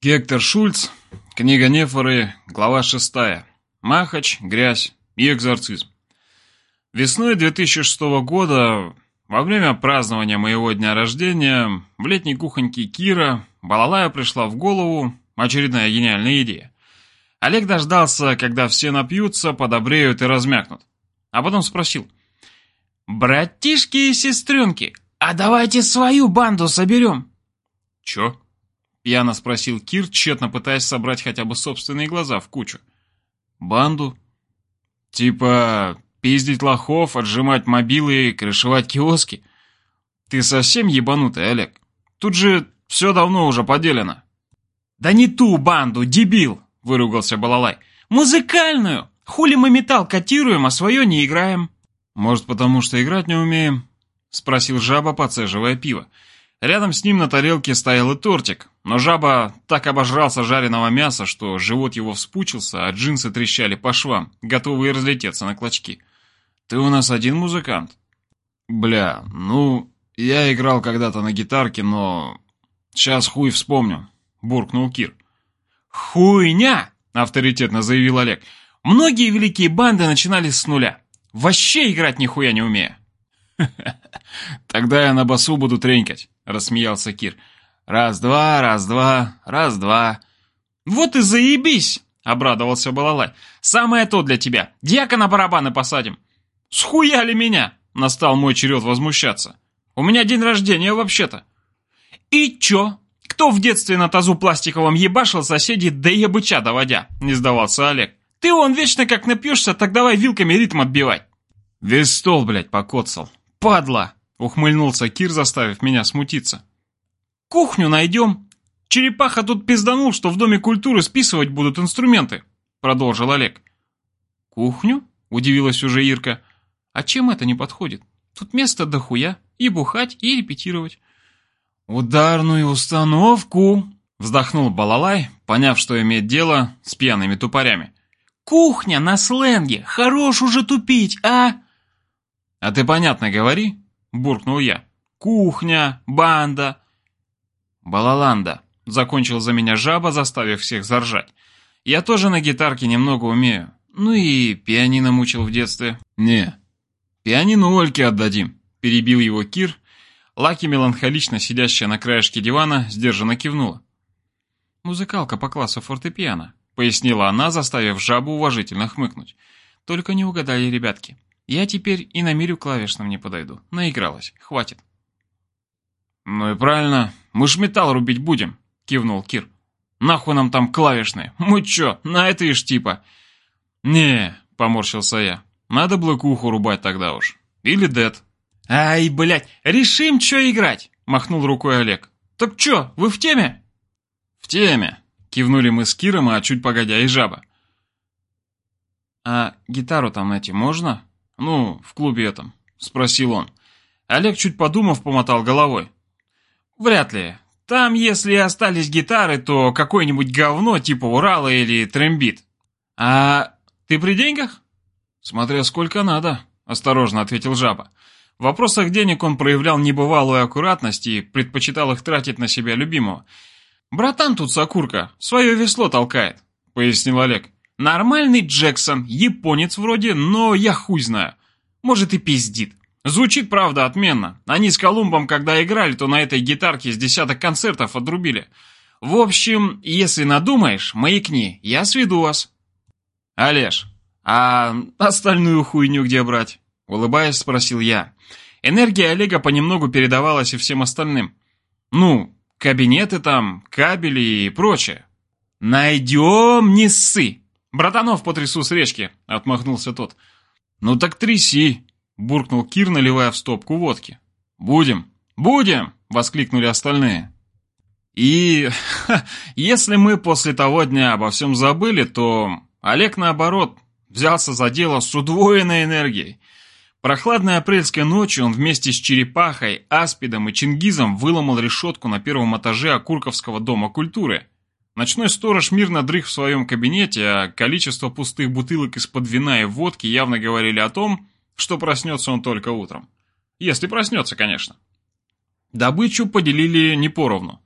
Гектор Шульц, книга Нефоры, глава 6. Махач, грязь и экзорцизм. Весной 2006 года, во время празднования моего дня рождения, в летней кухоньке Кира Балалая пришла в голову очередная гениальная идея. Олег дождался, когда все напьются, подобреют и размякнут. А потом спросил. «Братишки и сестренки, а давайте свою банду соберем!» «Чё?» Пьяно спросил Кир, тщетно пытаясь собрать хотя бы собственные глаза в кучу. «Банду? Типа пиздить лохов, отжимать мобилы и крышевать киоски? Ты совсем ебанутый, Олег? Тут же все давно уже поделено». «Да не ту банду, дебил!» — выругался Балалай. «Музыкальную! Хули мы металл котируем, а свое не играем?» «Может, потому что играть не умеем?» — спросил жаба, подцеживая пиво. Рядом с ним на тарелке стоял и тортик, но жаба так обожрался жареного мяса, что живот его вспучился, а джинсы трещали по швам, готовые разлететься на клочки. «Ты у нас один музыкант?» «Бля, ну, я играл когда-то на гитарке, но... Сейчас хуй вспомню», — буркнул Кир. «Хуйня!» — авторитетно заявил Олег. «Многие великие банды начинали с нуля. Вообще играть нихуя не умея». «Тогда я на басу буду тренькать», — рассмеялся Кир. «Раз-два, раз-два, раз-два». «Вот и заебись!» — обрадовался Балалай. «Самое то для тебя. Дьяка на барабаны посадим». «Схуяли меня!» — настал мой черед возмущаться. «У меня день рождения вообще-то». «И чё? Кто в детстве на тазу пластиковом ебашил соседей до ебыча доводя?» — не сдавался Олег. «Ты он вечно как напьешься, так давай вилками ритм отбивать». «Весь стол, блядь, покоцал», падла!» — ухмыльнулся Кир, заставив меня смутиться. «Кухню найдем. Черепаха тут пизданул, что в Доме культуры списывать будут инструменты», — продолжил Олег. «Кухню?» — удивилась уже Ирка. «А чем это не подходит? Тут место дохуя. И бухать, и репетировать». «Ударную установку!» — вздохнул Балалай, поняв, что имеет дело с пьяными тупорями. «Кухня на сленге! Хорош уже тупить, а!» «А ты понятно говори», — буркнул я. «Кухня, банда». «Балаланда», — закончил за меня жаба, заставив всех заржать. «Я тоже на гитарке немного умею. Ну и пианино мучил в детстве». «Не, пианино Ольке отдадим», — перебил его Кир. Лаки, меланхолично сидящая на краешке дивана, сдержанно кивнула. «Музыкалка по классу фортепиано», — пояснила она, заставив жабу уважительно хмыкнуть. «Только не угадали ребятки. Я теперь и на мирю клавишным не подойду. Наигралась. Хватит. Ну и правильно. Мы ж металл рубить будем, кивнул Кир. Нахуй нам там клавишные? Мы чё, на это ишь типа? Не, поморщился я. Надо блокуху рубать тогда уж. Или дед. Ай, блядь, решим, чё играть, махнул рукой Олег. Так чё, вы в теме? В теме, кивнули мы с Киром, а чуть погодя и жаба. А гитару там найти можно? «Ну, в клубе этом?» — спросил он. Олег, чуть подумав, помотал головой. «Вряд ли. Там, если остались гитары, то какое-нибудь говно типа Урала или Трембит. А ты при деньгах?» «Смотря сколько надо», — осторожно ответил Жаба. В вопросах денег он проявлял небывалую аккуратность и предпочитал их тратить на себя любимого. «Братан тут Сакурка, свое весло толкает», — пояснил Олег. Нормальный Джексон, японец вроде, но я хуй знаю. Может и пиздит. Звучит, правда, отменно. Они с Колумбом, когда играли, то на этой гитарке с десяток концертов отрубили. В общем, если надумаешь, маякни, я сведу вас. Олеж, а остальную хуйню где брать? Улыбаясь, спросил я. Энергия Олега понемногу передавалась и всем остальным. Ну, кабинеты там, кабели и прочее. Найдем, не ссы. «Братанов потрясу с речки», — отмахнулся тот. «Ну так тряси», — буркнул Кир, наливая в стопку водки. «Будем, будем!» — воскликнули остальные. И ха, если мы после того дня обо всем забыли, то Олег, наоборот, взялся за дело с удвоенной энергией. Прохладной апрельской ночью он вместе с Черепахой, Аспидом и Чингизом выломал решетку на первом этаже Окурковского дома культуры — Ночной сторож мирно дрых в своем кабинете, а количество пустых бутылок из-под вина и водки явно говорили о том, что проснется он только утром. Если проснется, конечно. Добычу поделили не поровну.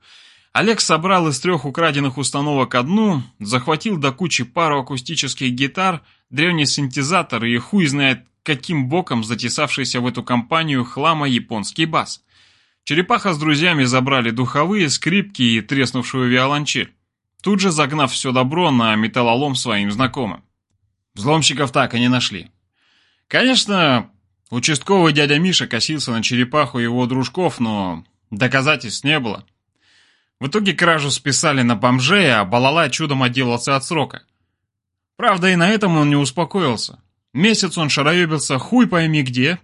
Олег собрал из трех украденных установок одну, захватил до кучи пару акустических гитар, древний синтезатор и хуй знает каким боком затесавшийся в эту компанию хлама японский бас. Черепаха с друзьями забрали духовые, скрипки и треснувшую виолончель, тут же загнав все добро на металлолом своим знакомым. Взломщиков так и не нашли. Конечно, участковый дядя Миша косился на черепаху его дружков, но доказательств не было. В итоге кражу списали на бомжей, а Балалай чудом отделался от срока. Правда, и на этом он не успокоился. Месяц он шароебился хуй пойми где,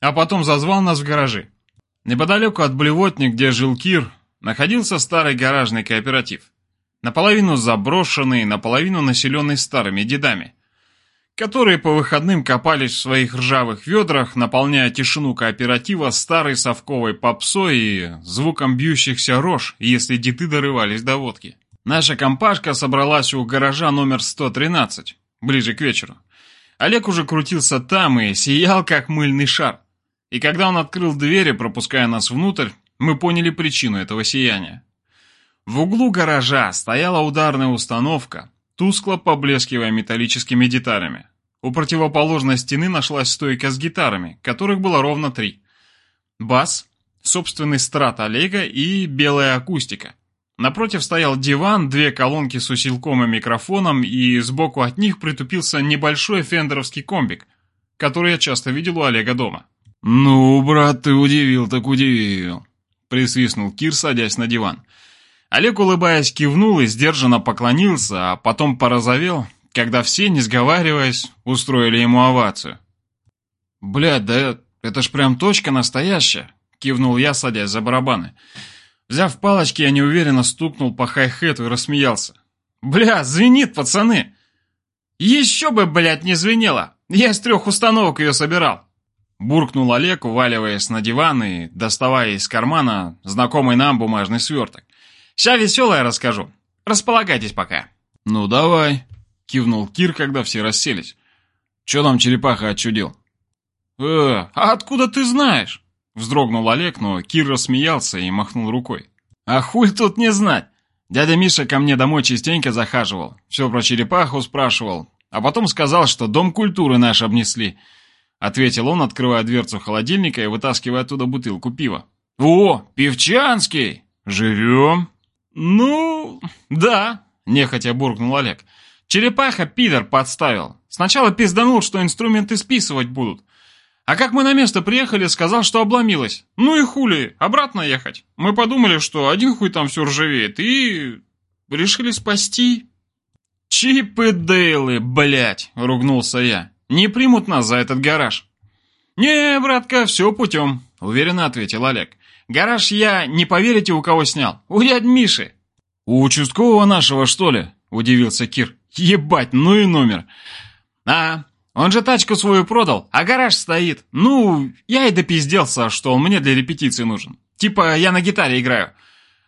а потом зазвал нас в гаражи. Неподалеку от Блевотни, где жил Кир, находился старый гаражный кооператив. Наполовину заброшенный, наполовину населенный старыми дедами, которые по выходным копались в своих ржавых ведрах, наполняя тишину кооператива старой совковой попсой и звуком бьющихся рож, если деды дорывались до водки. Наша компашка собралась у гаража номер 113, ближе к вечеру. Олег уже крутился там и сиял, как мыльный шар. И когда он открыл двери, пропуская нас внутрь, мы поняли причину этого сияния. В углу гаража стояла ударная установка, тускло поблескивая металлическими деталями. У противоположной стены нашлась стойка с гитарами, которых было ровно три. Бас, собственный страт Олега и белая акустика. Напротив стоял диван, две колонки с усилком и микрофоном, и сбоку от них притупился небольшой фендеровский комбик, который я часто видел у Олега дома. «Ну, брат, ты удивил, так удивил», — присвистнул Кир, садясь на диван. Олег, улыбаясь, кивнул и сдержанно поклонился, а потом порозовел, когда все, не сговариваясь, устроили ему овацию. «Блядь, да это ж прям точка настоящая», — кивнул я, садясь за барабаны. Взяв палочки, я неуверенно стукнул по хай-хету и рассмеялся. «Бля, звенит, пацаны!» «Еще бы, блядь, не звенело! Я из трех установок ее собирал!» Буркнул Олег, уваливаясь на диван и доставая из кармана знакомый нам бумажный сверток. «Ща веселое расскажу. Располагайтесь пока». «Ну, давай», — кивнул Кир, когда все расселись. «Че там черепаха отчудил?» «Э, а откуда ты знаешь?» Вздрогнул Олег, но Кир рассмеялся и махнул рукой. «А хуй тут не знать! Дядя Миша ко мне домой частенько захаживал, все про черепаху спрашивал, а потом сказал, что дом культуры наш обнесли». Ответил он, открывая дверцу холодильника и вытаскивая оттуда бутылку пива. «О, певчанский! Живем!» «Ну, да», — нехотя буркнул Олег. «Черепаха пидор подставил. Сначала пизданул, что инструменты списывать будут. А как мы на место приехали, сказал, что обломилось. Ну и хули, обратно ехать. Мы подумали, что один хуй там все ржавеет, и... решили спасти». «Чипы Дейлы, блядь!» — ругнулся я. Не примут нас за этот гараж». «Не, братка, все путем», — уверенно ответил Олег. «Гараж я, не поверите, у кого снял. У дядь Миши». «У участкового нашего, что ли?» — удивился Кир. «Ебать, ну и номер». «А, он же тачку свою продал, а гараж стоит. Ну, я и допизделся, что он мне для репетиции нужен. Типа, я на гитаре играю.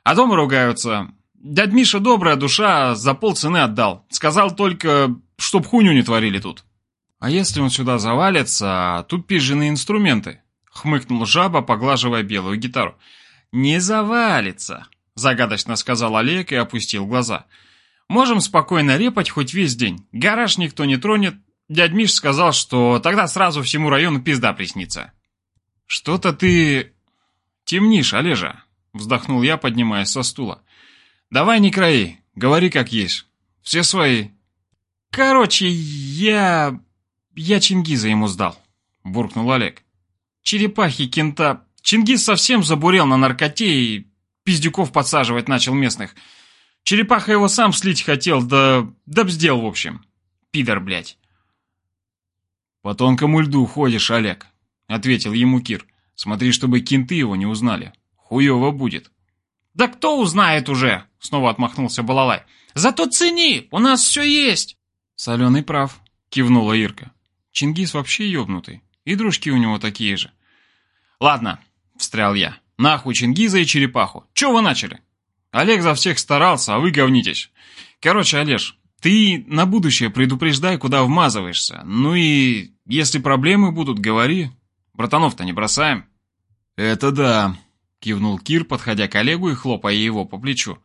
А дома ругаются. Дядь Миша добрая душа, за полцены отдал. Сказал только, чтоб хуйню не творили тут». «А если он сюда завалится, а тут пиженые инструменты?» — хмыкнул жаба, поглаживая белую гитару. «Не завалится», — загадочно сказал Олег и опустил глаза. «Можем спокойно репать хоть весь день. Гараж никто не тронет. Дядь Миш сказал, что тогда сразу всему району пизда приснится». «Что-то ты... темнишь, Олежа», — вздохнул я, поднимаясь со стула. «Давай не краи, говори как есть. Все свои». «Короче, я...» «Я Чингиза ему сдал», — буркнул Олег. «Черепахи, кента... Чингиз совсем забурел на наркоте и пиздюков подсаживать начал местных. Черепаха его сам слить хотел, да... да бздел, в общем. Пидор, блядь». «По тонкому льду ходишь, Олег», — ответил ему Кир. «Смотри, чтобы кенты его не узнали. Хуево будет». «Да кто узнает уже?» — снова отмахнулся Балалай. «Зато цени, у нас все есть». «Соленый прав», — кивнула Ирка. Чингис вообще ёбнутый. И дружки у него такие же. Ладно, встрял я. Нахуй Чингиза и черепаху. Чё вы начали? Олег за всех старался, а вы говнитесь. Короче, Олеж, ты на будущее предупреждай, куда вмазываешься. Ну и если проблемы будут, говори. Братанов-то не бросаем. Это да, кивнул Кир, подходя к Олегу и хлопая его по плечу.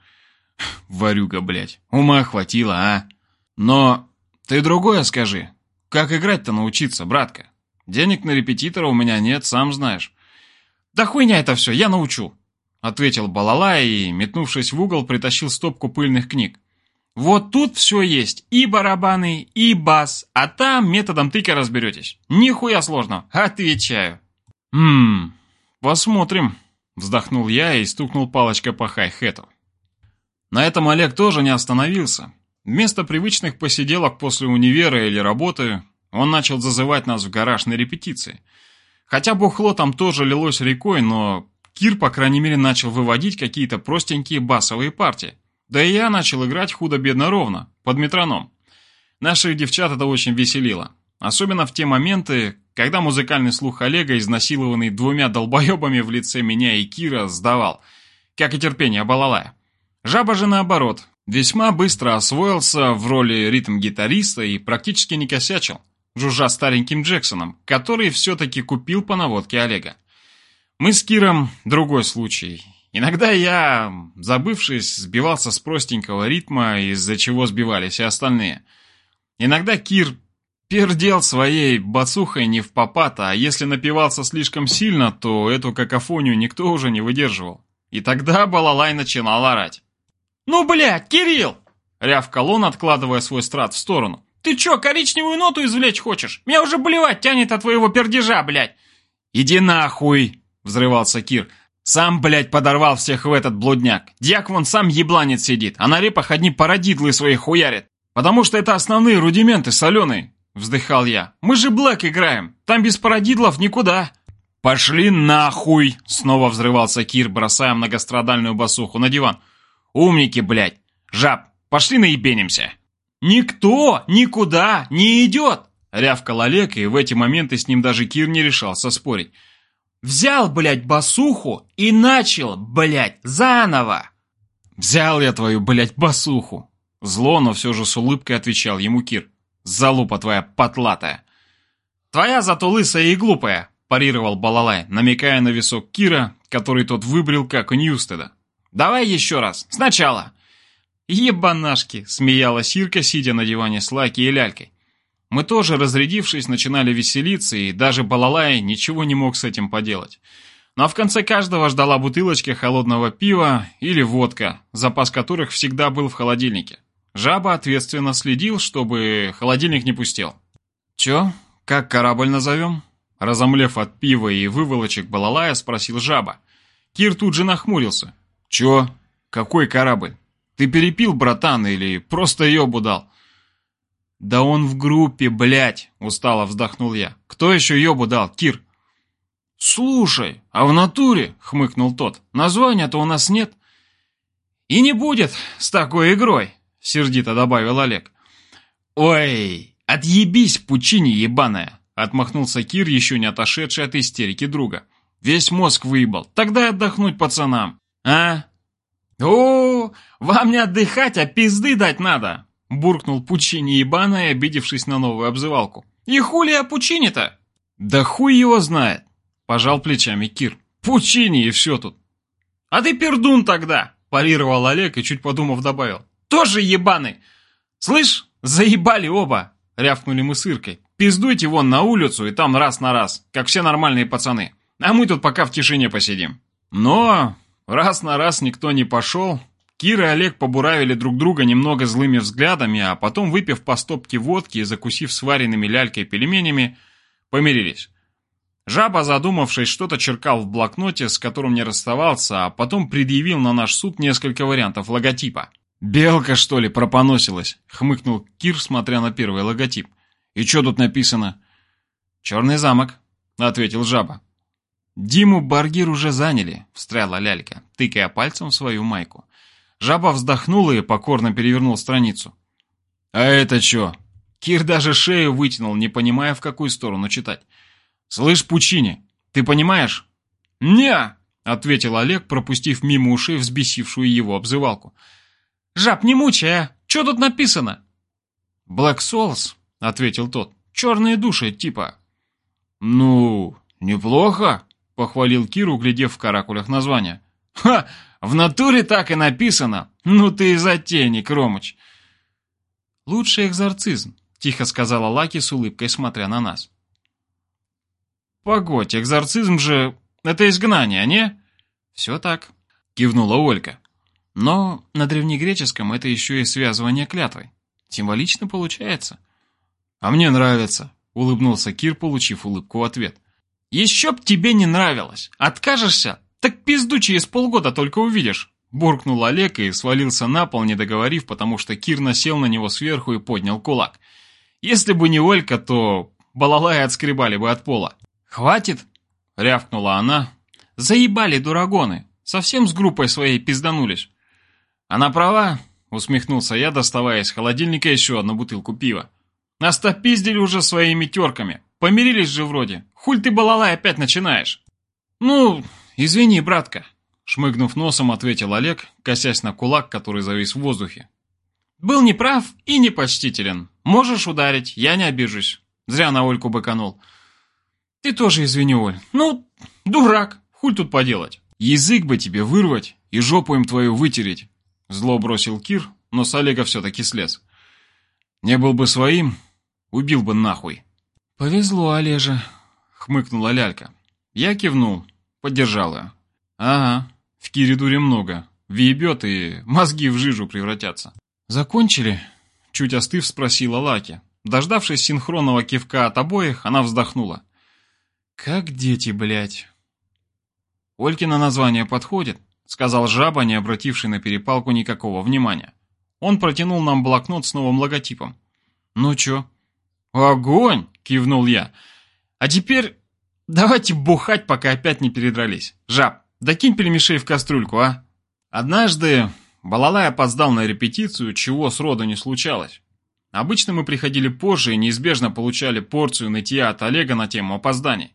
Варюга, блядь, ума хватило, а? Но ты другое скажи. Как играть-то научиться, братка? Денег на репетитора у меня нет, сам знаешь. Да хуйня это все, я научу, ответил Балала и, метнувшись в угол, притащил стопку пыльных книг. Вот тут все есть, и барабаны, и бас, а там методом тыка разберетесь. Нихуя сложного, отвечаю. Ммм, посмотрим, вздохнул я и стукнул палочкой по хай-хету. На этом Олег тоже не остановился. Вместо привычных посиделок после универа или работы, он начал зазывать нас в гараж на репетиции. Хотя бухло там тоже лилось рекой, но Кир, по крайней мере, начал выводить какие-то простенькие басовые партии. Да и я начал играть худо-бедно ровно, под метроном. Наших девчат это очень веселило. Особенно в те моменты, когда музыкальный слух Олега, изнасилованный двумя долбоебами в лице меня и Кира, сдавал, как и терпение Балалая. Жаба же наоборот, весьма быстро освоился в роли ритм-гитариста и практически не косячил, жужжа стареньким Джексоном, который все-таки купил по наводке Олега. Мы с Киром другой случай. Иногда я, забывшись, сбивался с простенького ритма, из-за чего сбивались и остальные. Иногда Кир пердел своей бацухой не в попад, а если напивался слишком сильно, то эту какофонию никто уже не выдерживал. И тогда балалай начинал орать. «Ну, блядь, Кирилл!» — рявкал он, откладывая свой страт в сторону. «Ты чё, коричневую ноту извлечь хочешь? Меня уже блевать тянет от твоего пердежа, блядь!» «Иди нахуй!» — взрывался Кир. «Сам, блядь, подорвал всех в этот блудняк. Дьяк вон сам ебланец сидит, а на репах одни парадидлы свои хуярят. Потому что это основные рудименты соленые!» — вздыхал я. «Мы же блэк играем, там без парадидлов никуда!» «Пошли нахуй!» — снова взрывался Кир, бросая многострадальную басуху на диван. Умники, блядь! Жаб, пошли наебенимся!» «Никто никуда не идет!» Рявкал Олег, и в эти моменты с ним даже Кир не решался спорить. «Взял, блядь, басуху и начал, блядь, заново!» «Взял я твою, блядь, басуху!» Зло, но все же с улыбкой отвечал ему Кир. «Залупа твоя потлатая!» «Твоя зато лысая и глупая!» парировал Балалай, намекая на висок Кира, который тот выбрил как у Ньюстеда. Давай еще раз. Сначала. Ебанашки, смеялась Ирка, сидя на диване с Лаки и Лялькой. Мы тоже, разрядившись, начинали веселиться, и даже Балалай ничего не мог с этим поделать. Но ну, а в конце каждого ждала бутылочка холодного пива или водка, запас которых всегда был в холодильнике. Жаба ответственно следил, чтобы холодильник не пустел. «Чё, как корабль назовем?» Разомлев от пива и выволочек Балалая, спросил Жаба. Кир тут же нахмурился. «Чё? Какой корабль? Ты перепил, братан, или просто ёбу дал?» «Да он в группе, блядь!» — устало вздохнул я. «Кто еще ёбу дал, Кир?» «Слушай, а в натуре?» — хмыкнул тот. «Названия-то у нас нет». «И не будет с такой игрой», — сердито добавил Олег. «Ой, отъебись, пучини ебаная!» — отмахнулся Кир, еще не отошедший от истерики друга. «Весь мозг выебал. Тогда отдохнуть пацанам». «А?» «О, вам не отдыхать, а пизды дать надо!» Буркнул Пучини ебаная, обидевшись на новую обзывалку. «И хули о Пучини-то?» «Да хуй его знает!» Пожал плечами Кир. «Пучини и все тут!» «А ты пердун тогда!» Парировал Олег и чуть подумав добавил. «Тоже ебаный!» «Слышь, заебали оба!» Рявкнули мы с Иркой. «Пиздуйте вон на улицу и там раз на раз, как все нормальные пацаны. А мы тут пока в тишине посидим». Но Раз на раз никто не пошел, Кир и Олег побуравили друг друга немного злыми взглядами, а потом, выпив по стопке водки и закусив сваренными лялькой пельменями, помирились. Жаба, задумавшись, что-то черкал в блокноте, с которым не расставался, а потом предъявил на наш суд несколько вариантов логотипа. «Белка, что ли, пропоносилась?» — хмыкнул Кир, смотря на первый логотип. «И что тут написано?» «Черный замок», — ответил Жаба. «Диму Баргир уже заняли», — встряла лялька, тыкая пальцем в свою майку. Жаба вздохнула и покорно перевернул страницу. «А это чё?» Кир даже шею вытянул, не понимая, в какую сторону читать. «Слышь, Пучини, ты понимаешь?» «Не!» — ответил Олег, пропустив мимо ушей взбесившую его обзывалку. «Жаб, не мучай, а! Чё тут написано?» «Black Souls», — ответил тот. «Черные души, типа». «Ну, неплохо», — похвалил Кир, углядев в каракулях название. «Ха! В натуре так и написано! Ну ты и затейник, Ромыч!» «Лучший экзорцизм», — тихо сказала Лаки с улыбкой, смотря на нас. «Погодь, экзорцизм же... это изгнание, не?» «Все так», — кивнула Олька. «Но на древнегреческом это еще и связывание клятвой. Символично получается». «А мне нравится», — улыбнулся Кир, получив улыбку в ответ. «Еще б тебе не нравилось! Откажешься? Так пизду через полгода только увидишь!» Буркнул Олег и свалился на пол, не договорив, потому что Кир насел на него сверху и поднял кулак. Если бы не Олька, то балалайи отскребали бы от пола. «Хватит!» — рявкнула она. «Заебали дурагоны! Совсем с группой своей пизданулись!» «Она права!» — усмехнулся я, доставая из холодильника еще одну бутылку пива. «Нас-то пиздили уже своими терками. Помирились же вроде. Хуль ты, балалай, опять начинаешь?» «Ну, извини, братка», — шмыгнув носом, ответил Олег, косясь на кулак, который завис в воздухе. «Был неправ и непочтителен. Можешь ударить, я не обижусь. Зря на Ольку быканул». «Ты тоже извини, Оль. Ну, дурак, хуль тут поделать?» «Язык бы тебе вырвать и жопу им твою вытереть», — зло бросил Кир, но с Олега все-таки слез. «Не был бы своим, убил бы нахуй». «Повезло, Олежа», — хмыкнула лялька. Я кивнул, поддержал ее. «Ага, в Кире дури много, въебет и мозги в жижу превратятся». «Закончили?» — чуть остыв спросила Лаки. Дождавшись синхронного кивка от обоих, она вздохнула. «Как дети, блядь!» «Олькино название подходит», — сказал жаба, не обративший на перепалку никакого внимания. Он протянул нам блокнот с новым логотипом. «Ну чё?» «Огонь!» — кивнул я. «А теперь давайте бухать, пока опять не передрались. Жаб, докинь пельмешей в кастрюльку, а?» Однажды Балалай опоздал на репетицию, чего сроду не случалось. Обычно мы приходили позже и неизбежно получали порцию нытья от Олега на тему опозданий.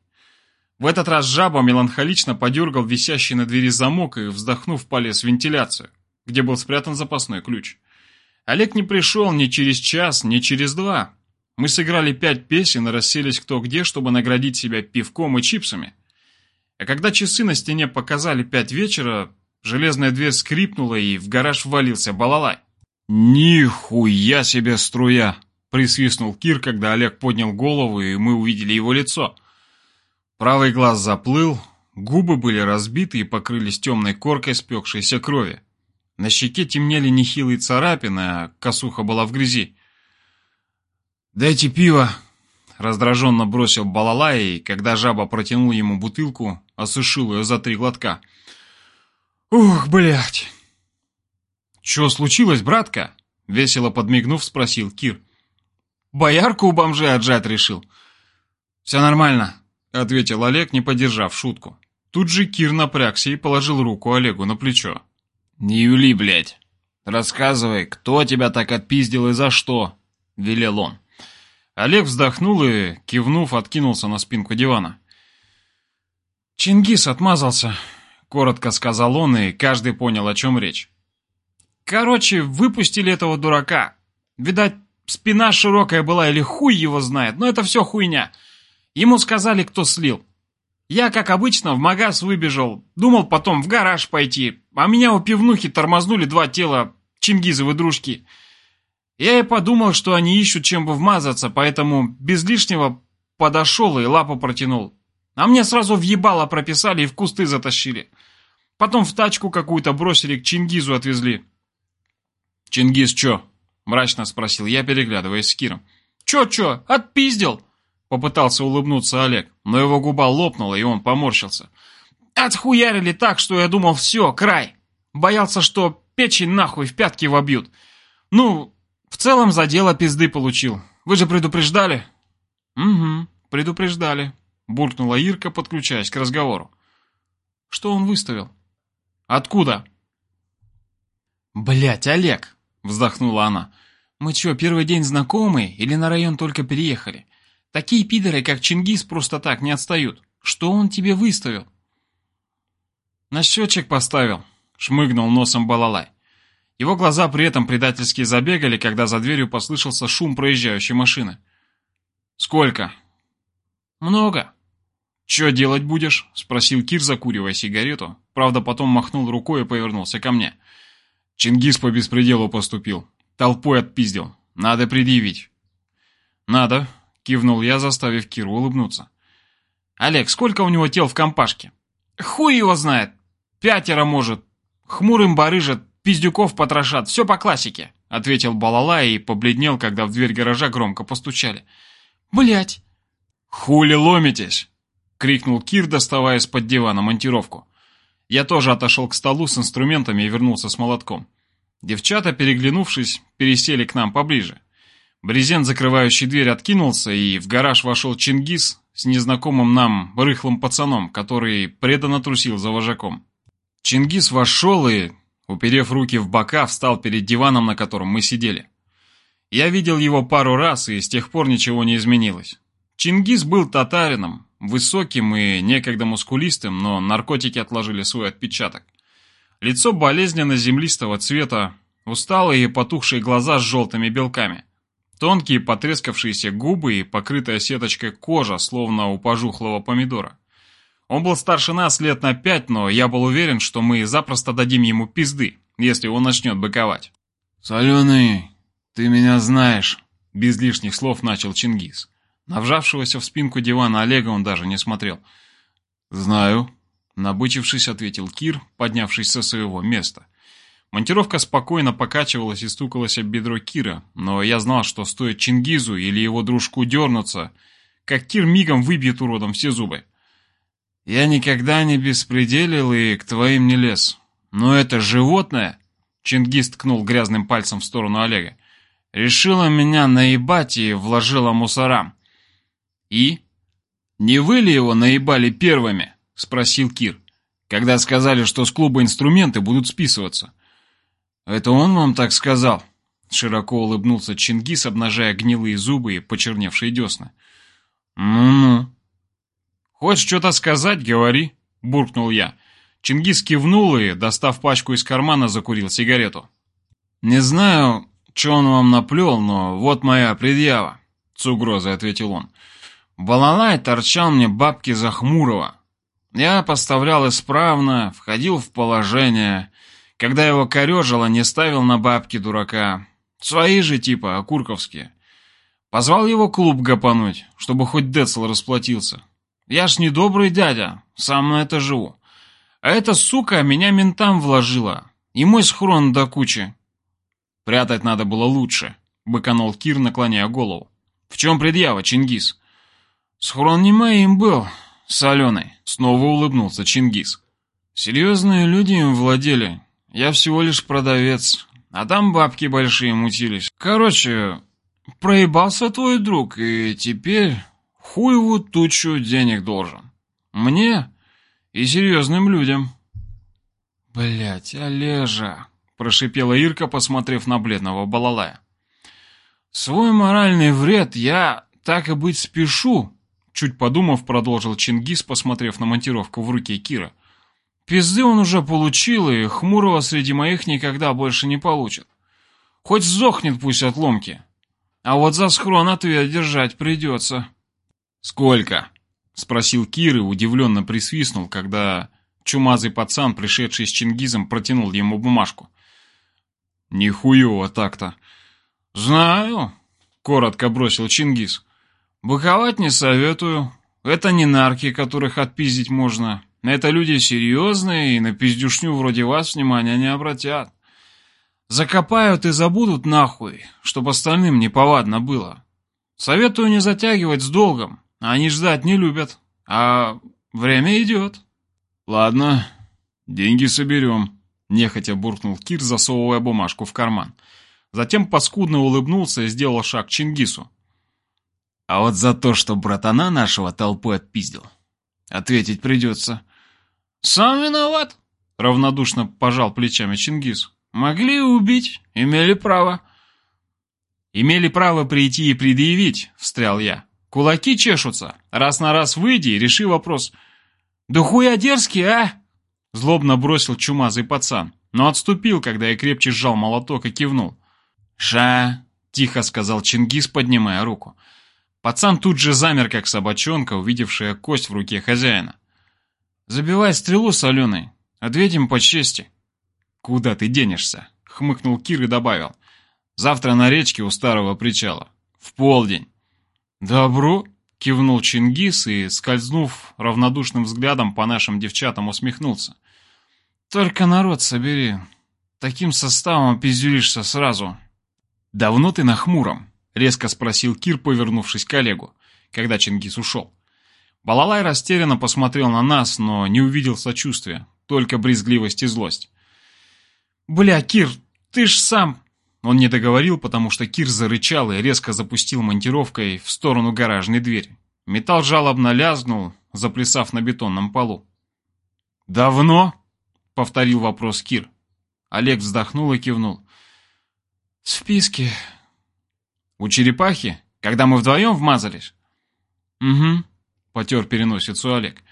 В этот раз жаба меланхолично подергал висящий на двери замок и, вздохнув, полез в вентиляцию, где был спрятан запасной ключ. Олег не пришел ни через час, ни через два. Мы сыграли пять песен и расселись кто где, чтобы наградить себя пивком и чипсами. А когда часы на стене показали пять вечера, железная дверь скрипнула и в гараж ввалился балалай. «Нихуя себе струя!» — присвистнул Кир, когда Олег поднял голову, и мы увидели его лицо. Правый глаз заплыл, губы были разбиты и покрылись темной коркой спекшейся крови. На щеке темнели нехилые царапины, а косуха была в грязи. «Дайте пиво!» — раздраженно бросил Балалай, и, когда жаба протянул ему бутылку, осушил ее за три глотка. «Ух, блядь!» «Что случилось, братка?» — весело подмигнув, спросил Кир. «Боярку у бомжей отжать решил?» «Все нормально», — ответил Олег, не поддержав шутку. Тут же Кир напрягся и положил руку Олегу на плечо. «Не юли, блядь! Рассказывай, кто тебя так отпиздил и за что?» — велел он. Олег вздохнул и, кивнув, откинулся на спинку дивана. «Чингис отмазался», — коротко сказал он, и каждый понял, о чем речь. Короче, выпустили этого дурака. Видать, спина широкая была или хуй его знает, но это все хуйня. Ему сказали, кто слил. Я, как обычно, в магаз выбежал, думал потом в гараж пойти, а меня у пивнухи тормознули два тела Чингизовой дружки. Я и подумал, что они ищут чем бы вмазаться, поэтому без лишнего подошел и лапу протянул. А мне сразу въебало прописали и в кусты затащили. Потом в тачку какую-то бросили, к Чингизу отвезли. «Чингис чё?» – мрачно спросил я, переглядываясь с Киром. «Чё-чё? Отпиздил!» – попытался улыбнуться Олег, но его губа лопнула, и он поморщился. «Отхуярили так, что я думал, все, край. Боялся, что печень нахуй в пятки вобьют. Ну, целом за дело пизды получил. Вы же предупреждали?» «Угу, предупреждали», – буркнула Ирка, подключаясь к разговору. «Что он выставил?» «Откуда?» «Блядь, Олег!» Вздохнула она. «Мы чё, первый день знакомы или на район только переехали? Такие пидоры, как Чингис, просто так не отстают. Что он тебе выставил?» «На счетчик поставил», — шмыгнул носом Балалай. Его глаза при этом предательски забегали, когда за дверью послышался шум проезжающей машины. «Сколько?» «Много». «Чё делать будешь?» — спросил Кир, закуривая сигарету. Правда, потом махнул рукой и повернулся ко мне. Чингис по беспределу поступил. Толпой отпиздил. Надо предъявить. «Надо», — кивнул я, заставив Киру улыбнуться. «Олег, сколько у него тел в компашке?» «Хуй его знает. Пятеро, может. Хмурым барыжат, пиздюков потрошат. Все по классике», — ответил Балала и побледнел, когда в дверь гаража громко постучали. «Блядь!» «Хули ломитесь?» — крикнул Кир, доставая из-под дивана монтировку. Я тоже отошел к столу с инструментами и вернулся с молотком. Девчата, переглянувшись, пересели к нам поближе. Брезент, закрывающий дверь, откинулся, и в гараж вошел Чингис с незнакомым нам рыхлым пацаном, который преданно трусил за вожаком. Чингис вошел и, уперев руки в бока, встал перед диваном, на котором мы сидели. Я видел его пару раз, и с тех пор ничего не изменилось. Чингис был татарином, высоким и некогда мускулистым, но наркотики отложили свой отпечаток. Лицо болезненно-землистого цвета, усталые и потухшие глаза с желтыми белками. Тонкие потрескавшиеся губы и покрытая сеточкой кожа, словно у пожухлого помидора. Он был старше нас лет на пять, но я был уверен, что мы запросто дадим ему пизды, если он начнет быковать. «Соленый, ты меня знаешь», — без лишних слов начал Чингис. На вжавшегося в спинку дивана Олега он даже не смотрел. «Знаю», — набычившись, ответил Кир, поднявшись со своего места. Монтировка спокойно покачивалась и стукалась об бедро Кира, но я знал, что стоит Чингизу или его дружку дернуться, как Кир мигом выбьет уродом все зубы. «Я никогда не беспределил и к твоим не лез. Но это животное...» Чингис ткнул грязным пальцем в сторону Олега. «Решила меня наебать и вложила мусорам». «И?» «Не вы ли его наебали первыми?» — спросил Кир, когда сказали, что с клуба инструменты будут списываться. «Это он вам так сказал?» Широко улыбнулся Чингис, обнажая гнилые зубы и почерневшие десны. «Ну-ну». «Хочешь что-то сказать, говори», — буркнул я. Чингис кивнул и, достав пачку из кармана, закурил сигарету. «Не знаю, что он вам наплел, но вот моя предъява», — с угрозой ответил он. «Балалай торчал мне бабки за Хмурого. Я поставлял исправно, входил в положение, когда его корежило, не ставил на бабки дурака. Свои же типа, окурковские. Позвал его клуб гопануть, чтобы хоть Децл расплатился. Я ж не добрый дядя, сам на это живу. А эта сука меня ментам вложила. И мой схрон до кучи. Прятать надо было лучше, быканул Кир, наклоняя голову. В чем предъява, Чингис? Схрон не моим был, соленый, снова улыбнулся Чингис. Серьезные люди им владели, я всего лишь продавец, а там бабки большие мутились. Короче, проебался твой друг, и теперь хуеву тучу денег должен. Мне и серьезным людям. Блять, Олежа, прошипела Ирка, посмотрев на бледного балалая. Свой моральный вред я, так и быть, спешу, чуть подумав, продолжил Чингис, посмотрев на монтировку в руке Кира. Пизды он уже получил, и Хмурого среди моих никогда больше не получит. Хоть сдохнет пусть от ломки. А вот за схрон ответ держать придется. «Сколько?» — спросил Кир и удивленно присвистнул, когда чумазый пацан, пришедший с Чингизом, протянул ему бумажку. «Нихуево так-то». «Знаю», — коротко бросил Чингис. «Быковать не советую. Это не нарки, которых отпиздить можно. Это люди серьезные и на пиздюшню вроде вас внимания не обратят. Закопают и забудут нахуй, чтобы остальным неповадно было. Советую не затягивать с долгом, они ждать не любят, а время идет. Ладно, деньги соберем, нехотя буркнул Кир, засовывая бумажку в карман. Затем паскудно улыбнулся и сделал шаг к Чингису. А вот за то, что братана нашего толпой отпиздил, ответить придется. «Сам виноват», — равнодушно пожал плечами Чингис. «Могли убить, имели право». «Имели право прийти и предъявить», — встрял я. «Кулаки чешутся. Раз на раз выйди и реши вопрос». «Да хуя дерзкий, а?» Злобно бросил чумазый пацан, но отступил, когда я крепче сжал молоток и кивнул. «Ша!» — тихо сказал Чингис, поднимая руку. Пацан тут же замер, как собачонка, увидевшая кость в руке хозяина. «Забивай стрелу соленой, ответим по чести». «Куда ты денешься?» — хмыкнул Кир и добавил. «Завтра на речке у старого причала. В полдень». «Добро», — кивнул Чингис и, скользнув равнодушным взглядом по нашим девчатам, усмехнулся. «Только народ собери. Таким составом опиздюлишься сразу». «Давно ты на хмуром?» — резко спросил Кир, повернувшись к Олегу, когда Чингис ушел. Балалай растерянно посмотрел на нас, но не увидел сочувствия, только брезгливость и злость. «Бля, Кир, ты ж сам...» Он не договорил, потому что Кир зарычал и резко запустил монтировкой в сторону гаражной двери. Металл жалобно лязнул, заплясав на бетонном полу. «Давно?» — повторил вопрос Кир. Олег вздохнул и кивнул. «В списке...» «У черепахи? Когда мы вдвоем вмазались?» «Угу», — потер переносицу Олег.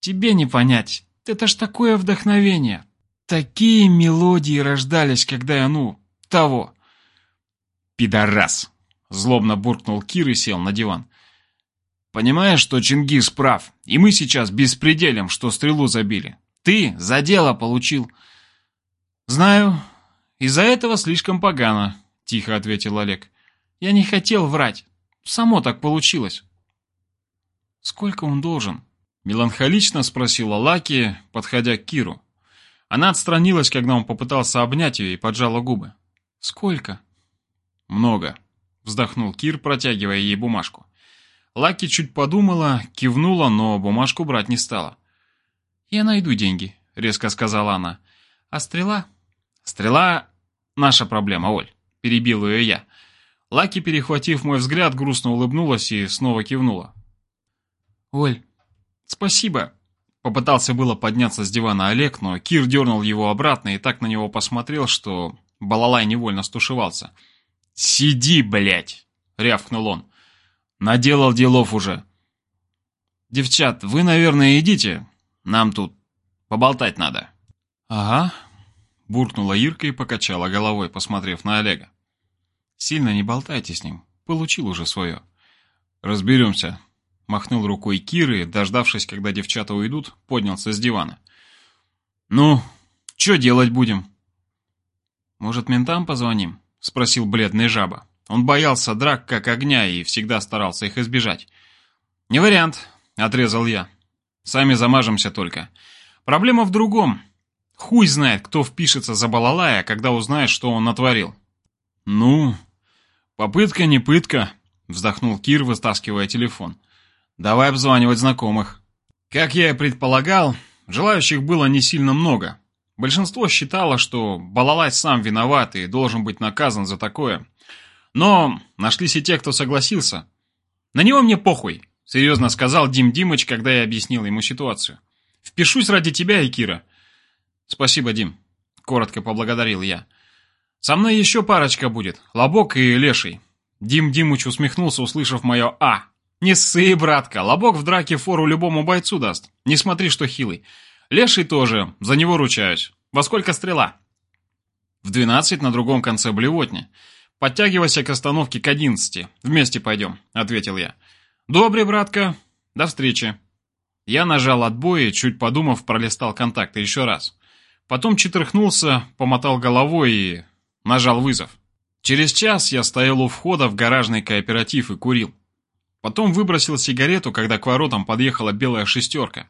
«Тебе не понять. Это ж такое вдохновение. Такие мелодии рождались, когда я, ну, того». «Пидорас!» — злобно буркнул Кир и сел на диван. «Понимаешь, что Чингис прав, и мы сейчас беспределим, что стрелу забили. Ты за дело получил». «Знаю. Из-за этого слишком погано», — тихо ответил Олег. «Я не хотел врать. Само так получилось». «Сколько он должен?» — меланхолично спросила Лаки, подходя к Киру. Она отстранилась, когда он попытался обнять ее и поджала губы. «Сколько?» «Много», — вздохнул Кир, протягивая ей бумажку. Лаки чуть подумала, кивнула, но бумажку брать не стала. «Я найду деньги», — резко сказала она. «А стрела?» «Стрела — наша проблема, Оль», — перебил ее я. Лаки, перехватив мой взгляд, грустно улыбнулась и снова кивнула. «Оль, спасибо!» Попытался было подняться с дивана Олег, но Кир дернул его обратно и так на него посмотрел, что Балалай невольно стушевался. «Сиди, блядь!» — рявкнул он. «Наделал делов уже!» «Девчат, вы, наверное, идите. Нам тут поболтать надо». «Ага», — буркнула Ирка и покачала головой, посмотрев на Олега. «Сильно не болтайте с ним. Получил уже свое». «Разберемся», Махнул рукой Киры, дождавшись, когда девчата уйдут, поднялся с дивана. «Ну, что делать будем?» «Может, ментам позвоним?» — спросил бледный жаба. Он боялся драк как огня и всегда старался их избежать. «Не вариант», — отрезал я. «Сами замажемся только. Проблема в другом. Хуй знает, кто впишется за балалая, когда узнает, что он натворил». «Ну, попытка не пытка», — вздохнул Кир, вытаскивая телефон. Давай обзванивать знакомых. Как я и предполагал, желающих было не сильно много. Большинство считало, что Балалай сам виноват и должен быть наказан за такое. Но нашлись и те, кто согласился. На него мне похуй, серьезно сказал Дим Димыч, когда я объяснил ему ситуацию. Впишусь ради тебя и Кира. Спасибо, Дим, коротко поблагодарил я. Со мной еще парочка будет, Лобок и Леший. Дим Димыч усмехнулся, услышав мое «А», «Не ссы, братка, лобок в драке фору любому бойцу даст. Не смотри, что хилый. Леший тоже, за него ручаюсь. Во сколько стрела?» «В двенадцать на другом конце блевотни. Подтягивайся к остановке к одиннадцати. Вместе пойдем», — ответил я. «Добрый, братка. До встречи». Я нажал отбой и, чуть подумав, пролистал контакты еще раз. Потом читрыхнулся, помотал головой и нажал вызов. Через час я стоял у входа в гаражный кооператив и курил. Потом выбросил сигарету, когда к воротам подъехала белая шестерка.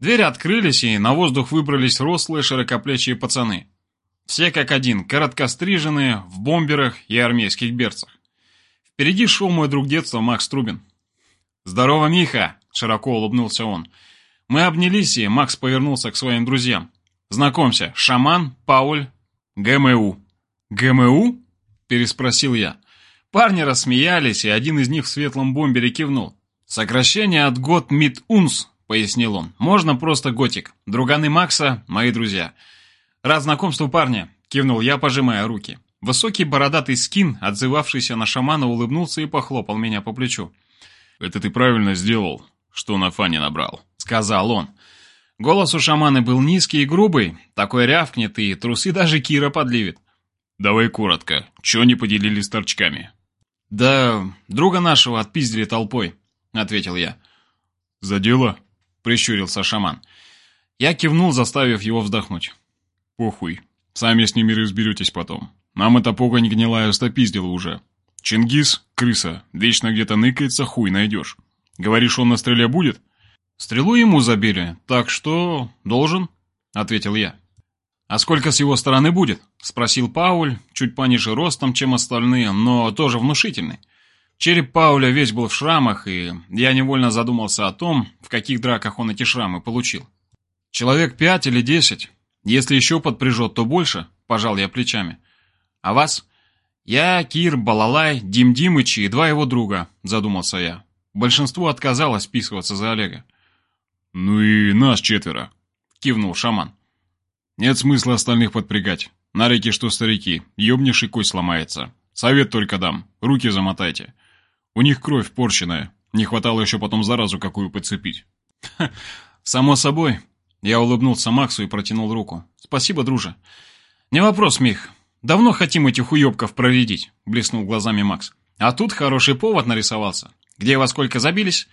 Двери открылись, и на воздух выбрались рослые широкоплечие пацаны. Все как один, короткостриженные, в бомберах и армейских берцах. Впереди шел мой друг детства Макс Трубин. «Здорово, Миха!» – широко улыбнулся он. Мы обнялись, и Макс повернулся к своим друзьям. «Знакомься, шаман, Пауль, ГМУ». «ГМУ?» – переспросил я. Парни рассмеялись, и один из них в светлом бомбере кивнул. «Сокращение от год мид унс», — пояснил он. «Можно просто готик. Друганы Макса — мои друзья». «Рад знакомству, парня», — кивнул я, пожимая руки. Высокий бородатый скин, отзывавшийся на шамана, улыбнулся и похлопал меня по плечу. «Это ты правильно сделал, что на фане набрал», — сказал он. Голос у шамана был низкий и грубый, такой рявкнет, и трусы даже Кира подливит. «Давай коротко, чё не поделились торчками?» «Да друга нашего отпиздили толпой», — ответил я. «За дело?» — прищурился шаман. Я кивнул, заставив его вздохнуть. «Похуй. Сами с ними разберетесь потом. Нам эта погонь гнилая стопиздила уже. Чингис — крыса, вечно где-то ныкается, хуй найдешь. Говоришь, он на стреле будет?» «Стрелу ему забили, так что должен», — ответил я. «А сколько с его стороны будет?» — спросил Пауль, чуть пониже ростом, чем остальные, но тоже внушительный. Череп Пауля весь был в шрамах, и я невольно задумался о том, в каких драках он эти шрамы получил. «Человек пять или десять. Если еще подпряжет, то больше», — пожал я плечами. «А вас?» «Я, Кир, Балалай, Дим Димыч и два его друга», — задумался я. Большинство отказалось списываться за Олега. «Ну и нас четверо», — кивнул шаман. Нет смысла остальных подпрягать. Нарики, что старики, ёбнешь и кость сломается. Совет только дам, руки замотайте. У них кровь порченная, не хватало еще потом заразу какую подцепить. само собой. Я улыбнулся Максу и протянул руку. Спасибо, друже. Не вопрос, Мих. Давно хотим этих уёбков проредить, блеснул глазами Макс. А тут хороший повод нарисовался. Где во сколько забились?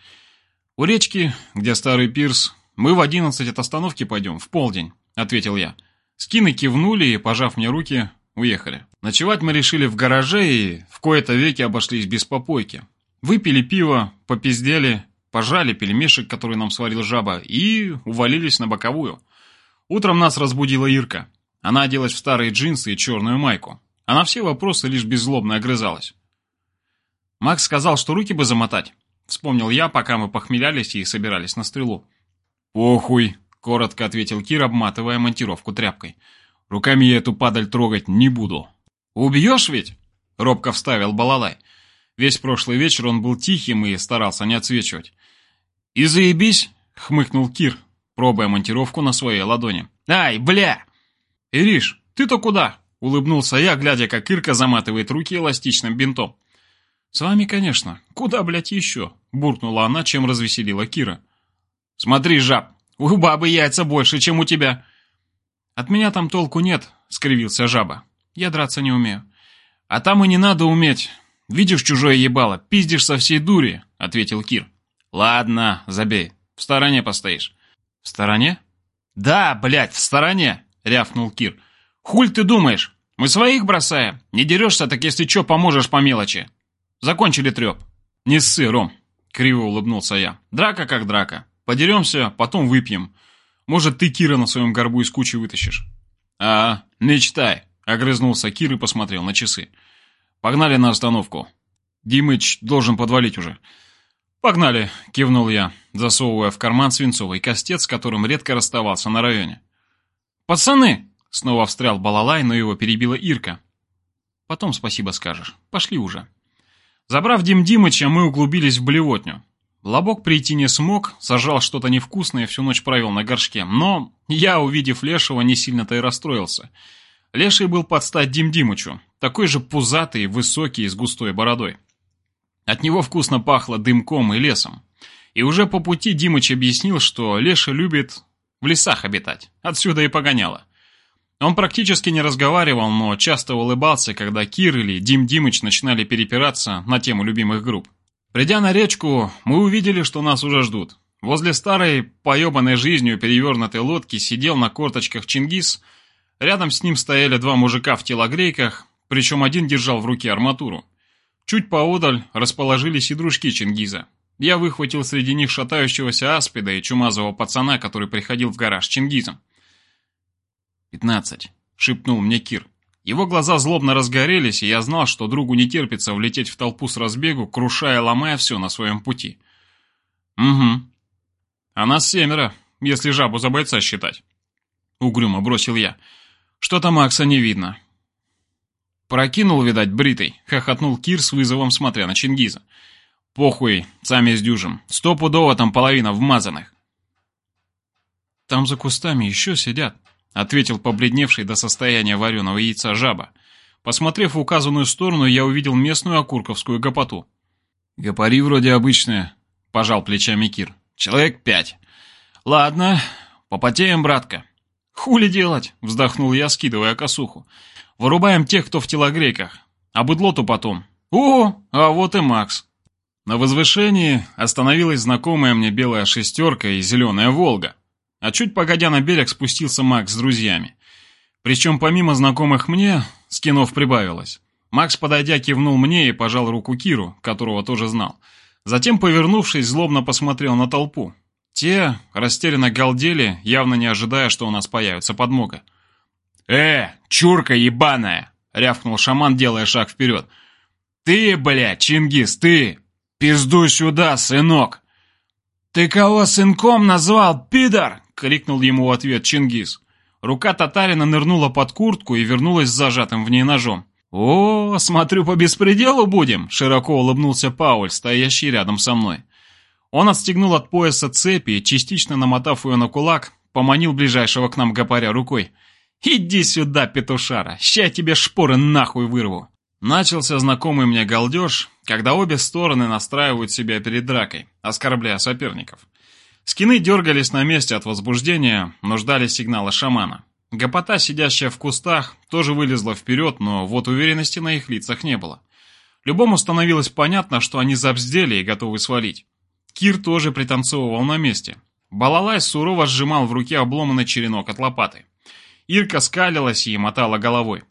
У речки, где старый пирс. Мы в одиннадцать от остановки пойдем, в полдень. — ответил я. Скины кивнули и, пожав мне руки, уехали. Ночевать мы решили в гараже и в кои-то веки обошлись без попойки. Выпили пиво, попиздели, пожали пельмешек, который нам сварил жаба, и увалились на боковую. Утром нас разбудила Ирка. Она оделась в старые джинсы и черную майку. А на все вопросы лишь беззлобно огрызалась. Макс сказал, что руки бы замотать. Вспомнил я, пока мы похмелялись и собирались на стрелу. «Похуй», Коротко ответил Кир, обматывая монтировку тряпкой. Руками я эту падаль трогать не буду. Убьешь ведь? Робко вставил Балалай. Весь прошлый вечер он был тихим и старался не отсвечивать. «И заебись!» — хмыкнул Кир, пробуя монтировку на своей ладони. «Ай, бля!» «Ириш, ты-то куда?» — улыбнулся я, глядя, как Ирка заматывает руки эластичным бинтом. «С вами, конечно. Куда, блядь, еще?» — буркнула она, чем развеселила Кира. «Смотри, жаб, у бабы яйца больше, чем у тебя». «От меня там толку нет», — скривился жаба. «Я драться не умею». «А там и не надо уметь. Видишь чужое ебало, пиздишь со всей дури», — ответил Кир. «Ладно, забей. В стороне постоишь». «В стороне?» «Да, блядь, в стороне», — рявкнул Кир. «Хуль ты думаешь? Мы своих бросаем. Не дерешься, так если чё, поможешь по мелочи. Закончили трёп». «Не ссы, Ром», — криво улыбнулся я. «Драка как драка. Подеремся, потом выпьем. Может, ты Кира на своем горбу из кучи вытащишь. А, мечтай, огрызнулся Кир и посмотрел на часы. Погнали на остановку. Димыч должен подвалить уже. «Погнали!» – кивнул я, засовывая в карман свинцовый костец, с которым редко расставался на районе. «Пацаны!» – снова встрял балалай, но его перебила Ирка. «Потом спасибо скажешь. Пошли уже». Забрав Дим Димыча, мы углубились в блевотню. Лобок прийти не смог, сажал что-то невкусное, всю ночь провел на горшке. Но я, увидев Лешего, не сильно-то и расстроился. Леший был под стать Дим Димычу, такой же пузатый, высокий, с густой бородой. От него вкусно пахло дымком и лесом. И уже по пути Димыч объяснил, что Леша любит в лесах обитать, отсюда и погоняло. Он практически не разговаривал, но часто улыбался, когда Кир или Дим Димыч начинали перепираться на тему любимых групп. Придя на речку, мы увидели, что нас уже ждут. Возле старой, поебанной жизнью перевернутой лодки сидел на корточках Чингис. Рядом с ним стояли два мужика в телогрейках, причем один держал в руке арматуру. Чуть поодаль расположились и дружки Чингиза. Я выхватил среди них шатающегося аспида и чумазого пацана, который приходил в гараж Чингизом. «Пятнадцать», — шепнул мне Кир. Его глаза злобно разгорелись, и я знал, что другу не терпится влететь в толпу с разбегу, крушая и ломая все на своем пути. «Угу. А нас семеро, если жабу за бойца считать». Угрюмо бросил я. «Что-то Макса не видно». «Прокинул, видать, бритый», — хохотнул Кир с вызовом, смотря на Чингиза. «Похуй, сами сдюжим. Стопудово там половина вмазанных». «Там за кустами еще сидят», — ответил побледневший до состояния вареного яйца жаба. Посмотрев в указанную сторону, я увидел местную окурковскую гопоту. «Гопари вроде обычные», — пожал плечами Кир. «Человек пять». «Ладно, попотеем, братка». «Хули делать?» — вздохнул я, скидывая косуху. «Вырубаем тех, кто в телогрейках. А быдлоту потом. О, а вот и Макс. На возвышении остановилась знакомая мне белая шестерка и зеленая «Волга». А чуть погодя на берег спустился Макс с друзьями. Причем помимо знакомых мне, скинов прибавилось. Макс, подойдя, кивнул мне и пожал руку Киру, которого тоже знал. Затем, повернувшись, злобно посмотрел на толпу. Те растерянно галдели, явно не ожидая, что у нас появится подмога. «Э, чурка ебаная!» — рявкнул шаман, делая шаг вперед. «Ты, бля, Чингис, ты! Пизду сюда, сынок!» «Ты кого сынком назвал, пидор?» — крикнул ему в ответ Чингис. Рука татарина нырнула под куртку и вернулась с зажатым в ней ножом. «О, смотрю, по беспределу будем!» — широко улыбнулся Пауль, стоящий рядом со мной. Он отстегнул от пояса цепи и, частично намотав ее на кулак, поманил ближайшего к нам гопаря рукой. «Иди сюда, петушара, ща тебе шпоры нахуй вырву!» Начался знакомый мне галдеж, когда обе стороны настраивают себя перед дракой, оскорбляя соперников. Скины дергались на месте от возбуждения, но ждали сигнала шамана. Гопота, сидящая в кустах, тоже вылезла вперед, но вот уверенности на их лицах не было. Любому становилось понятно, что они забздели и готовы свалить. Кир тоже пританцовывал на месте. Балалай сурово сжимал в руке обломанный черенок от лопаты. Ирка скалилась и мотала головой.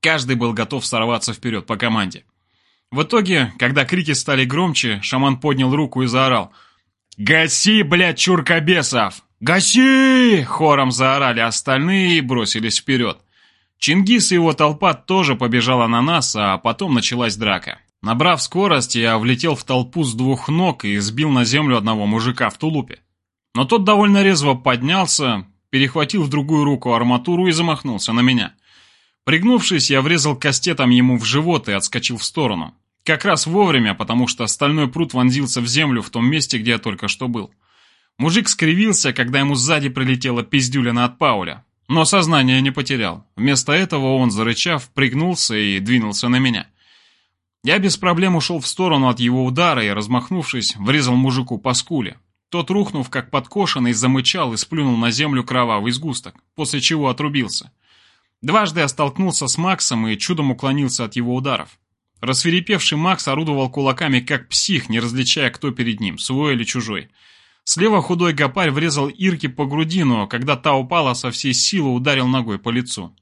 Каждый был готов сорваться вперед по команде. В итоге, когда крики стали громче, шаман поднял руку и заорал «Гаси, блядь, чуркобесов!» «Гаси!» — хором заорали остальные и бросились вперед. Чингис и его толпа тоже побежала на нас, а потом началась драка. Набрав скорость, я влетел в толпу с двух ног и сбил на землю одного мужика в тулупе. Но тот довольно резво поднялся, перехватил в другую руку арматуру и замахнулся на меня. Пригнувшись, я врезал кастетом ему в живот и отскочил в сторону. Как раз вовремя, потому что стальной пруд вонзился в землю в том месте, где я только что был. Мужик скривился, когда ему сзади прилетела пиздюлина от Пауля, но сознание не потерял. Вместо этого он, зарычав, пригнулся и двинулся на меня. Я без проблем ушел в сторону от его удара и, размахнувшись, врезал мужику по скуле. Тот, рухнув как подкошенный, замычал и сплюнул на землю кровавый сгусток, после чего отрубился. Дважды я столкнулся с Максом и чудом уклонился от его ударов. Рассверепевший Макс орудовал кулаками как псих, не различая, кто перед ним, свой или чужой. Слева худой гопарь врезал Ирке по грудину, когда та упала со всей силы ударил ногой по лицу.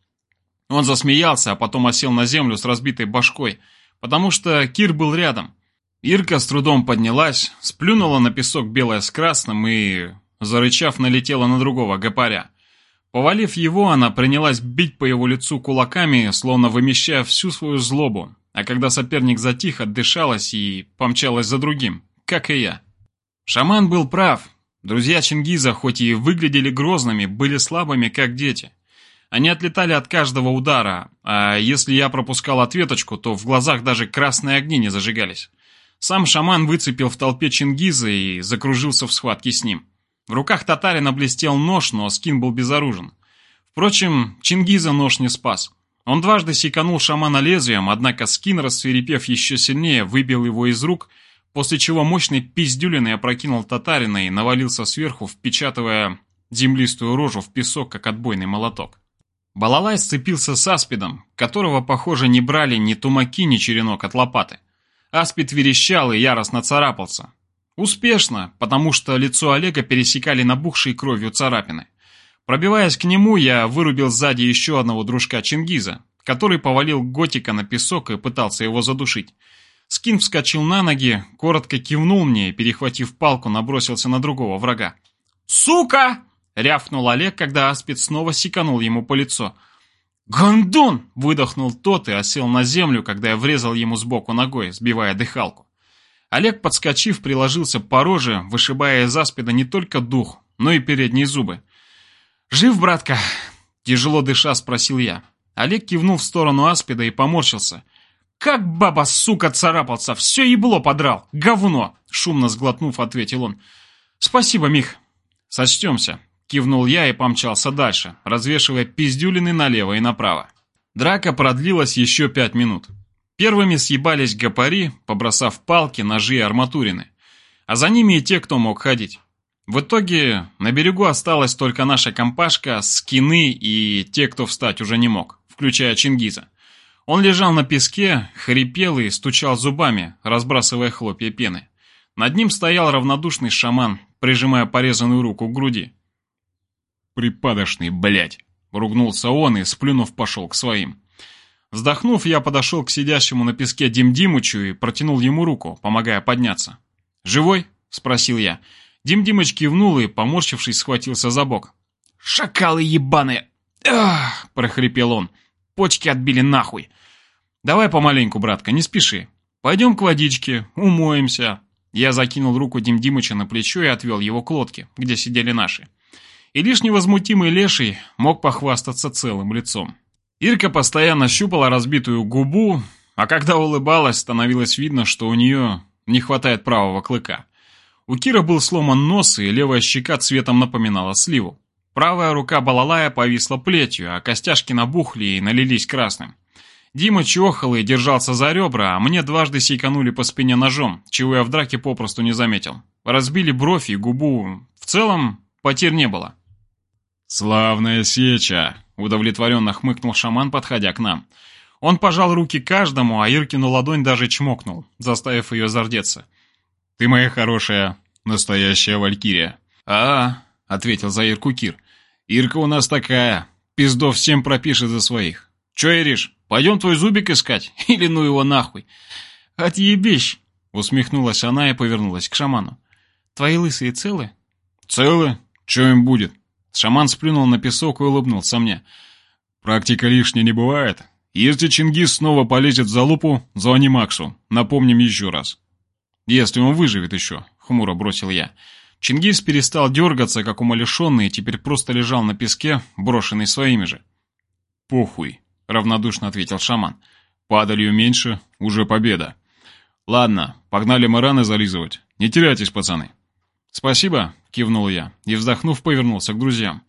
Он засмеялся, а потом осел на землю с разбитой башкой, потому что Кир был рядом. Ирка с трудом поднялась, сплюнула на песок белое с красным и, зарычав, налетела на другого гопаря. Повалив его, она принялась бить по его лицу кулаками, словно вымещая всю свою злобу, а когда соперник затих, отдышалась и помчалась за другим, как и я. Шаман был прав. Друзья Чингиза, хоть и выглядели грозными, были слабыми, как дети. Они отлетали от каждого удара, а если я пропускал ответочку, то в глазах даже красные огни не зажигались. Сам шаман выцепил в толпе Чингиза и закружился в схватке с ним. В руках татарина блестел нож, но скин был безоружен. Впрочем, Чингиза нож не спас. Он дважды секанул шамана лезвием, однако скин, рассверепев еще сильнее, выбил его из рук после чего мощный пиздюлиной опрокинул татарина и навалился сверху, впечатывая землистую рожу в песок, как отбойный молоток. Балалай сцепился с аспидом, которого, похоже, не брали ни тумаки, ни черенок от лопаты. Аспид верещал и яростно царапался. Успешно, потому что лицо Олега пересекали набухшие кровью царапины. Пробиваясь к нему, я вырубил сзади еще одного дружка Чингиза, который повалил Готика на песок и пытался его задушить. Скин вскочил на ноги, коротко кивнул мне и, перехватив палку, набросился на другого врага. «Сука!» — рявкнул Олег, когда Аспид снова секанул ему по лицу. «Гондон!» — выдохнул тот и осел на землю, когда я врезал ему сбоку ногой, сбивая дыхалку. Олег, подскочив, приложился по роже, вышибая из Аспида не только дух, но и передние зубы. «Жив, братка?» — тяжело дыша спросил я. Олег кивнул в сторону Аспида и поморщился — «Как баба, сука, царапался, все ебло подрал, говно!» Шумно сглотнув, ответил он. «Спасибо, Мих». «Сочтемся», кивнул я и помчался дальше, развешивая пиздюлины налево и направо. Драка продлилась еще пять минут. Первыми съебались гопари, побросав палки, ножи и арматурины. А за ними и те, кто мог ходить. В итоге на берегу осталась только наша компашка, скины и те, кто встать уже не мог, включая Чингиза. Он лежал на песке, хрипел и стучал зубами, разбрасывая хлопья пены. Над ним стоял равнодушный шаман, прижимая порезанную руку к груди. «Припадочный, блядь!» — ругнулся он и, сплюнув, пошел к своим. Вздохнув, я подошел к сидящему на песке Дим Димычу и протянул ему руку, помогая подняться. «Живой?» — спросил я. Дим Димыч кивнул и, поморщившись, схватился за бок. «Шакалы ебаные!» «Ах!» — прохрипел он. «Почки отбили нахуй!» «Давай помаленьку, братка, не спеши. Пойдем к водичке, умоемся». Я закинул руку Дим Димыча на плечо и отвел его к лодке, где сидели наши. И лишь невозмутимый леший мог похвастаться целым лицом. Ирка постоянно щупала разбитую губу, а когда улыбалась, становилось видно, что у нее не хватает правого клыка. У Кира был сломан нос, и левая щека цветом напоминала сливу. Правая рука балалая повисла плетью, а костяшки набухли и налились красным. Дима чохал и держался за ребра, а мне дважды сейканули по спине ножом, чего я в драке попросту не заметил. Разбили бровь и губу. В целом, потерь не было. «Славная сеча!» — удовлетворенно хмыкнул шаман, подходя к нам. Он пожал руки каждому, а Иркину ладонь даже чмокнул, заставив ее зардеться. «Ты моя хорошая, настоящая валькирия». «А, — ответил за Ирку Кир, — Ирка у нас такая, пиздов всем пропишет за своих. Че, Ириш, пойдем твой зубик искать? Или ну его нахуй?» «Отъебищ!» — усмехнулась она и повернулась к шаману. «Твои лысые целы?» «Целы? Че им будет?» Шаман сплюнул на песок и улыбнулся мне. «Практика лишняя не бывает. Если Чингис снова полезет в залупу, звони Максу. Напомним еще раз». «Если он выживет еще», — хмуро бросил я. Чингис перестал дергаться, как умалишенный, и теперь просто лежал на песке, брошенный своими же. «Похуй», — равнодушно ответил шаман. «Падалью меньше, уже победа. Ладно, погнали мы раны зализывать. Не теряйтесь, пацаны». «Спасибо», — кивнул я и, вздохнув, повернулся к друзьям.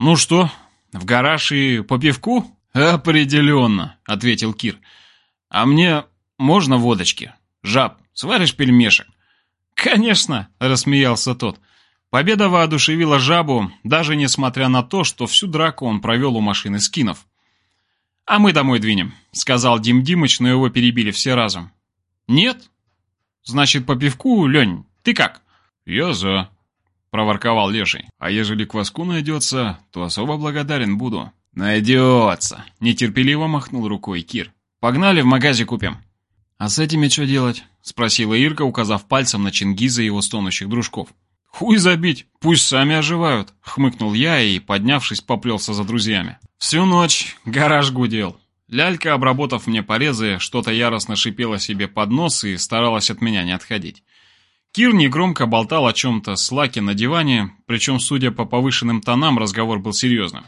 «Ну что, в гараж и по пивку?» «Определенно», — ответил Кир. «А мне можно водочки? Жаб, сваришь пельмешек?» «Конечно», — рассмеялся тот. Победа воодушевила жабу, даже несмотря на то, что всю драку он провел у машины скинов. «А мы домой двинем», — сказал Дим Димыч, но его перебили все разом. «Нет? Значит, по пивку, Лень, ты как?» «Я за», — проворковал Леший. «А ежели кваску найдется, то особо благодарен буду». «Найдется», — нетерпеливо махнул рукой Кир. «Погнали, в магазе купим». «А с этими что делать?» — спросила Ирка, указав пальцем на Чингиза и его стонущих дружков. «Хуй забить, пусть сами оживают», — хмыкнул я и, поднявшись, поплелся за друзьями. Всю ночь гараж гудел. Лялька, обработав мне порезы, что-то яростно шипела себе под нос и старалась от меня не отходить. Кир негромко болтал о чем-то с Лаки на диване, причем, судя по повышенным тонам, разговор был серьезным.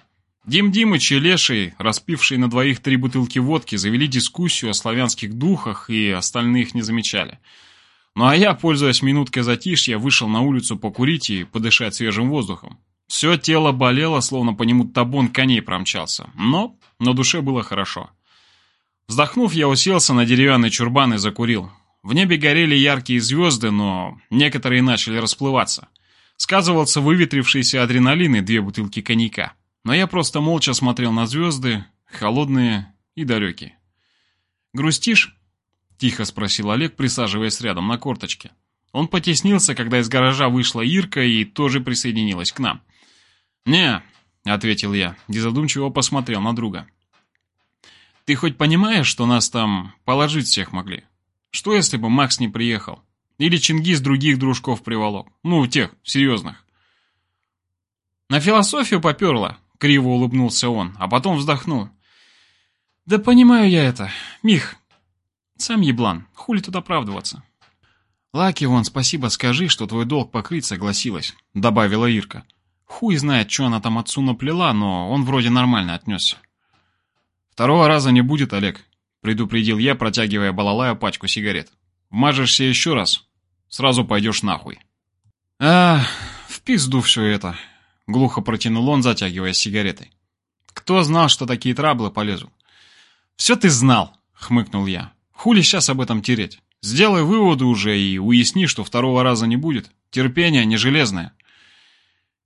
Дим Димыч и Леший, распившие на двоих три бутылки водки, завели дискуссию о славянских духах и остальных не замечали. Ну а я, пользуясь минуткой затишья, вышел на улицу покурить и подышать свежим воздухом. Все тело болело, словно по нему табун коней промчался, но на душе было хорошо. Вздохнув, я уселся на деревянный чурбан и закурил. В небе горели яркие звезды, но некоторые начали расплываться. Сказывался выветрившийся адреналин и две бутылки коньяка. Но я просто молча смотрел на звезды, холодные и далекие. «Грустишь?» – тихо спросил Олег, присаживаясь рядом на корточке. Он потеснился, когда из гаража вышла Ирка и тоже присоединилась к нам. «Не», — ответил я, и задумчиво посмотрел на друга. «Ты хоть понимаешь, что нас там положить всех могли?» Что, если бы Макс не приехал? Или Чингис других дружков приволок? Ну, тех, серьезных. На философию поперло, криво улыбнулся он, а потом вздохнул. Да понимаю я это, Мих. Сам еблан, хули тут оправдываться? Лаки вон, спасибо скажи, что твой долг покрыть согласилась, добавила Ирка. Хуй знает, что она там отцу наплела, но он вроде нормально отнесся. Второго раза не будет, Олег, предупредил я, протягивая балалаю пачку сигарет. «Вмажешься еще раз, сразу пойдешь нахуй». «А, в пизду все это», — глухо протянул он, затягивая сигаретой. «Кто знал, что такие траблы полезут?» «Все ты знал», — хмыкнул я. «Хули сейчас об этом тереть? Сделай выводы уже и уясни, что второго раза не будет. Терпение не железное».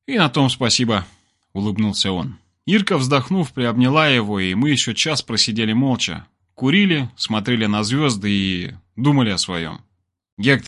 «И на том спасибо», — улыбнулся он. Ирка, вздохнув, приобняла его, и мы еще час просидели молча. Курили, смотрели на звезды и думали о своем. «Гектор,